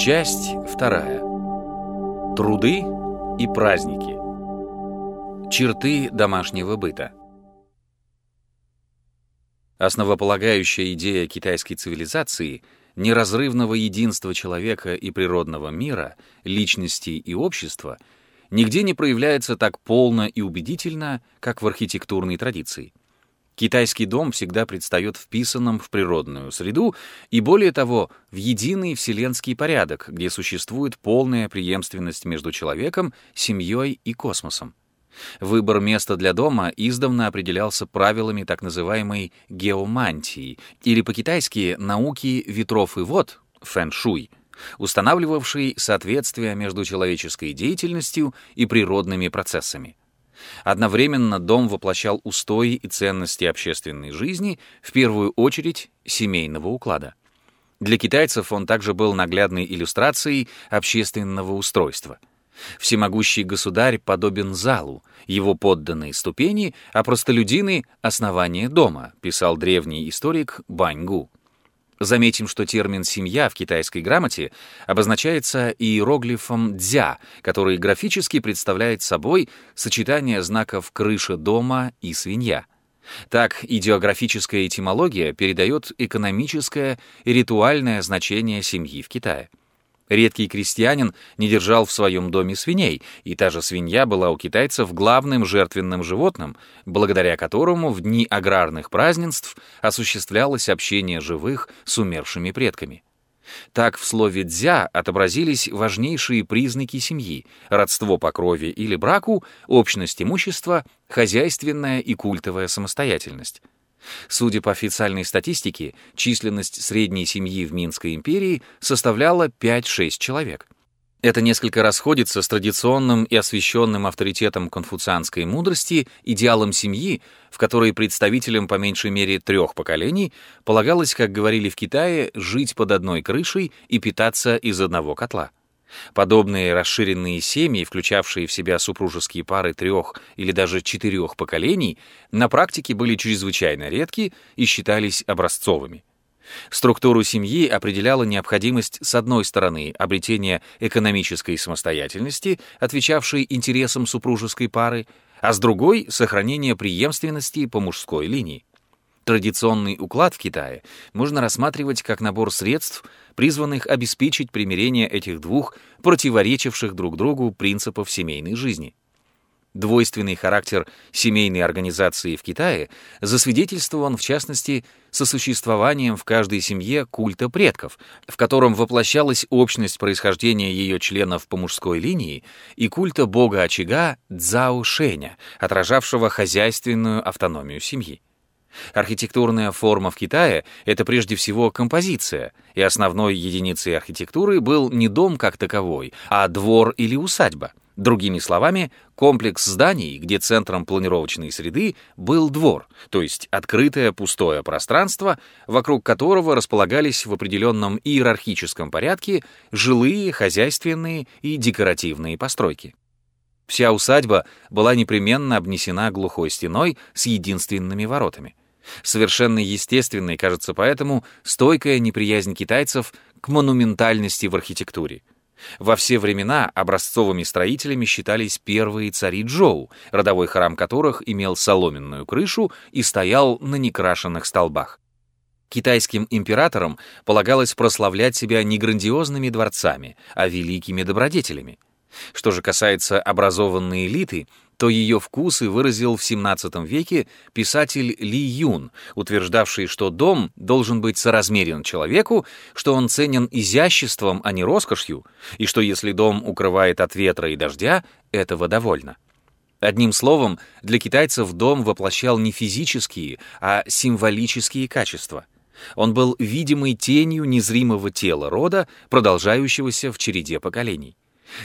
Часть вторая. Труды и праздники. Черты домашнего быта. Основополагающая идея китайской цивилизации неразрывного единства человека и природного мира, личности и общества нигде не проявляется так полно и убедительно, как в архитектурной традиции. Китайский дом всегда предстает вписанным в природную среду и, более того, в единый вселенский порядок, где существует полная преемственность между человеком, семьей и космосом. Выбор места для дома издавна определялся правилами так называемой геомантии, или по-китайски «науки ветров и вод» фэн-шуй, устанавливавшей соответствие между человеческой деятельностью и природными процессами. Одновременно дом воплощал устои и ценности общественной жизни, в первую очередь семейного уклада. Для китайцев он также был наглядной иллюстрацией общественного устройства. Всемогущий государь подобен залу, его подданные ступени, а простолюдины — основание дома, писал древний историк Баньгу. Заметим, что термин «семья» в китайской грамоте обозначается иероглифом «дзя», который графически представляет собой сочетание знаков «крыша дома» и «свинья». Так, идеографическая этимология передает экономическое и ритуальное значение семьи в Китае. Редкий крестьянин не держал в своем доме свиней, и та же свинья была у китайцев главным жертвенным животным, благодаря которому в дни аграрных празднеств осуществлялось общение живых с умершими предками. Так в слове «дзя» отобразились важнейшие признаки семьи — родство по крови или браку, общность имущества, хозяйственная и культовая самостоятельность. Судя по официальной статистике, численность средней семьи в Минской империи составляла 5-6 человек. Это несколько расходится с традиционным и освященным авторитетом конфуцианской мудрости идеалом семьи, в которой представителям по меньшей мере трех поколений полагалось, как говорили в Китае, жить под одной крышей и питаться из одного котла. Подобные расширенные семьи, включавшие в себя супружеские пары трех или даже четырех поколений, на практике были чрезвычайно редки и считались образцовыми. Структуру семьи определяла необходимость, с одной стороны, обретения экономической самостоятельности, отвечавшей интересам супружеской пары, а с другой — сохранения преемственности по мужской линии. Традиционный уклад в Китае можно рассматривать как набор средств, призванных обеспечить примирение этих двух противоречивших друг другу принципов семейной жизни. Двойственный характер семейной организации в Китае засвидетельствован, в частности, сосуществованием в каждой семье культа предков, в котором воплощалась общность происхождения ее членов по мужской линии и культа бога-очага Цзао Шэня, отражавшего хозяйственную автономию семьи. Архитектурная форма в Китае — это прежде всего композиция, и основной единицей архитектуры был не дом как таковой, а двор или усадьба. Другими словами, комплекс зданий, где центром планировочной среды был двор, то есть открытое пустое пространство, вокруг которого располагались в определенном иерархическом порядке жилые, хозяйственные и декоративные постройки. Вся усадьба была непременно обнесена глухой стеной с единственными воротами. Совершенно естественной кажется поэтому стойкая неприязнь китайцев к монументальности в архитектуре. Во все времена образцовыми строителями считались первые цари Джоу, родовой храм которых имел соломенную крышу и стоял на некрашенных столбах. Китайским императорам полагалось прославлять себя не грандиозными дворцами, а великими добродетелями. Что же касается образованной элиты, то ее вкусы выразил в XVII веке писатель Ли Юн, утверждавший, что дом должен быть соразмерен человеку, что он ценен изяществом, а не роскошью, и что если дом укрывает от ветра и дождя, этого довольно. Одним словом, для китайцев дом воплощал не физические, а символические качества. Он был видимой тенью незримого тела рода, продолжающегося в череде поколений.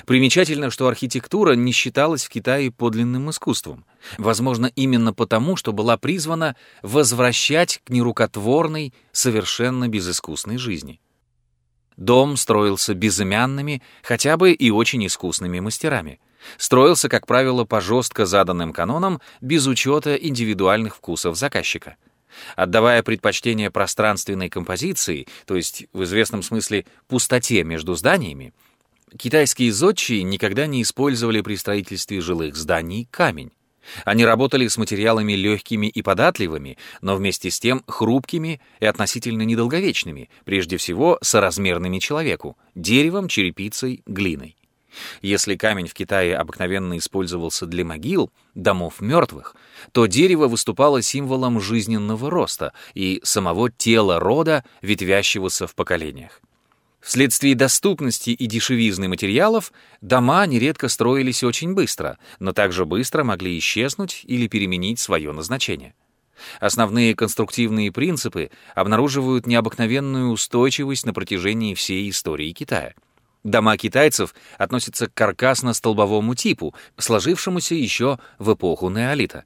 Примечательно, что архитектура не считалась в Китае подлинным искусством. Возможно, именно потому, что была призвана возвращать к нерукотворной, совершенно безыскусной жизни. Дом строился безымянными, хотя бы и очень искусными мастерами. Строился, как правило, по жестко заданным канонам, без учета индивидуальных вкусов заказчика. Отдавая предпочтение пространственной композиции, то есть в известном смысле пустоте между зданиями, китайские зодчие никогда не использовали при строительстве жилых зданий камень. Они работали с материалами легкими и податливыми, но вместе с тем хрупкими и относительно недолговечными, прежде всего соразмерными человеку — деревом, черепицей, глиной. Если камень в Китае обыкновенно использовался для могил, домов мертвых, то дерево выступало символом жизненного роста и самого тела рода, ветвящегося в поколениях. Вследствие доступности и дешевизны материалов дома нередко строились очень быстро, но также быстро могли исчезнуть или переменить свое назначение. Основные конструктивные принципы обнаруживают необыкновенную устойчивость на протяжении всей истории Китая. Дома китайцев относятся к каркасно-столбовому типу, сложившемуся еще в эпоху неолита.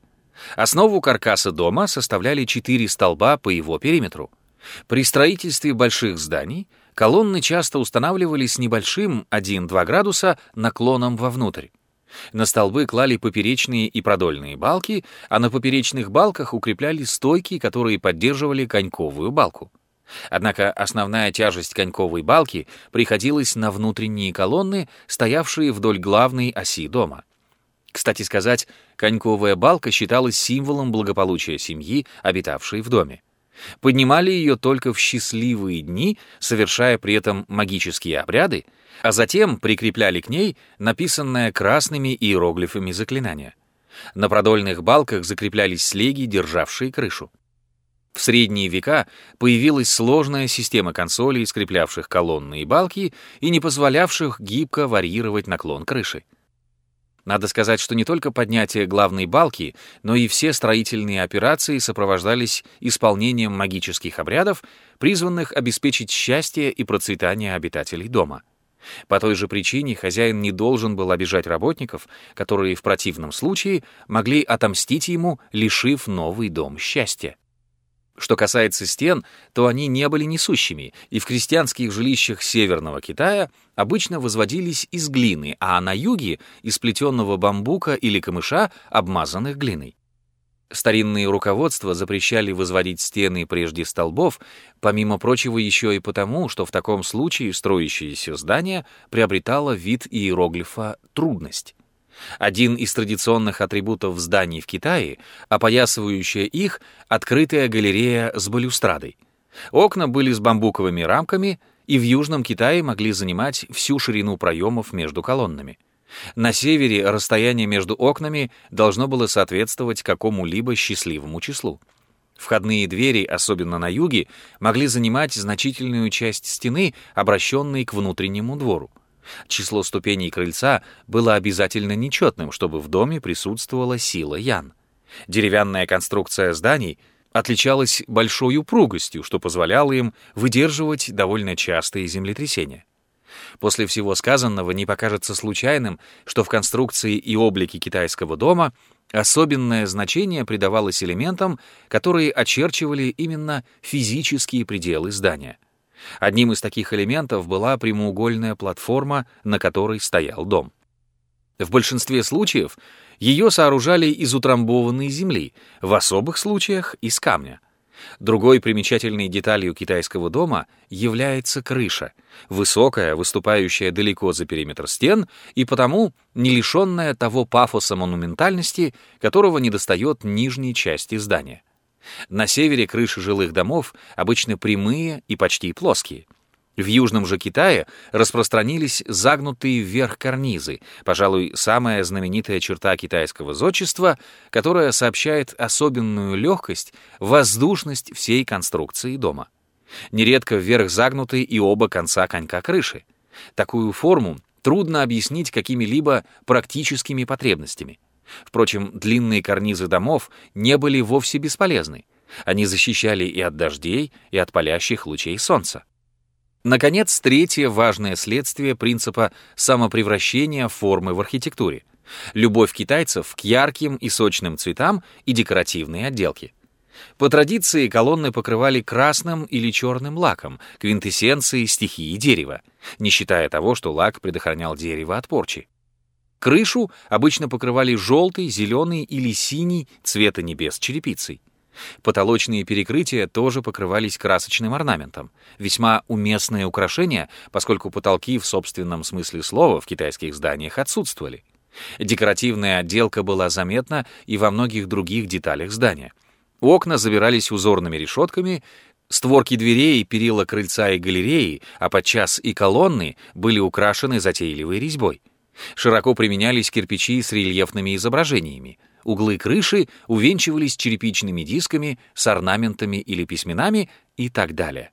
Основу каркаса дома составляли четыре столба по его периметру. При строительстве больших зданий колонны часто устанавливались с небольшим 1-2 градуса наклоном вовнутрь. На столбы клали поперечные и продольные балки, а на поперечных балках укрепляли стойки, которые поддерживали коньковую балку. Однако основная тяжесть коньковой балки приходилась на внутренние колонны, стоявшие вдоль главной оси дома. Кстати сказать, коньковая балка считалась символом благополучия семьи, обитавшей в доме. Поднимали ее только в счастливые дни, совершая при этом магические обряды, а затем прикрепляли к ней написанное красными иероглифами заклинание. На продольных балках закреплялись слеги, державшие крышу. В средние века появилась сложная система консолей, скреплявших колонны и балки и не позволявших гибко варьировать наклон крыши. Надо сказать, что не только поднятие главной балки, но и все строительные операции сопровождались исполнением магических обрядов, призванных обеспечить счастье и процветание обитателей дома. По той же причине хозяин не должен был обижать работников, которые в противном случае могли отомстить ему, лишив новый дом счастья. Что касается стен, то они не были несущими, и в крестьянских жилищах Северного Китая обычно возводились из глины, а на юге — из плетенного бамбука или камыша, обмазанных глиной. Старинные руководства запрещали возводить стены прежде столбов, помимо прочего еще и потому, что в таком случае строящееся здание приобретало вид иероглифа «трудность». Один из традиционных атрибутов зданий в Китае, опоясывающая их, открытая галерея с балюстрадой. Окна были с бамбуковыми рамками и в Южном Китае могли занимать всю ширину проемов между колоннами. На севере расстояние между окнами должно было соответствовать какому-либо счастливому числу. Входные двери, особенно на юге, могли занимать значительную часть стены, обращенной к внутреннему двору. Число ступеней крыльца было обязательно нечетным, чтобы в доме присутствовала сила Ян. Деревянная конструкция зданий отличалась большой упругостью, что позволяло им выдерживать довольно частые землетрясения. После всего сказанного не покажется случайным, что в конструкции и облике китайского дома особенное значение придавалось элементам, которые очерчивали именно физические пределы здания — Одним из таких элементов была прямоугольная платформа, на которой стоял дом. В большинстве случаев ее сооружали из утрамбованной земли, в особых случаях — из камня. Другой примечательной деталью китайского дома является крыша, высокая, выступающая далеко за периметр стен и потому не лишенная того пафоса монументальности, которого недостает нижней части здания. На севере крыши жилых домов обычно прямые и почти плоские. В Южном же Китае распространились загнутые вверх карнизы, пожалуй, самая знаменитая черта китайского зодчества, которая сообщает особенную легкость, воздушность всей конструкции дома. Нередко вверх загнуты и оба конца конька крыши. Такую форму трудно объяснить какими-либо практическими потребностями. Впрочем, длинные карнизы домов не были вовсе бесполезны. Они защищали и от дождей, и от палящих лучей солнца. Наконец, третье важное следствие принципа самопревращения формы в архитектуре — любовь китайцев к ярким и сочным цветам и декоративной отделке. По традиции колонны покрывали красным или черным лаком, квинтэссенцией стихии дерева, не считая того, что лак предохранял дерево от порчи. Крышу обычно покрывали желтый, зеленый или синий цвета небес черепицей. Потолочные перекрытия тоже покрывались красочным орнаментом. Весьма уместное украшение, поскольку потолки в собственном смысле слова в китайских зданиях отсутствовали. Декоративная отделка была заметна и во многих других деталях здания. Окна забирались узорными решетками, створки дверей, перила крыльца и галереи, а подчас и колонны были украшены затейливой резьбой. Широко применялись кирпичи с рельефными изображениями. Углы крыши увенчивались черепичными дисками с орнаментами или письменами и так далее.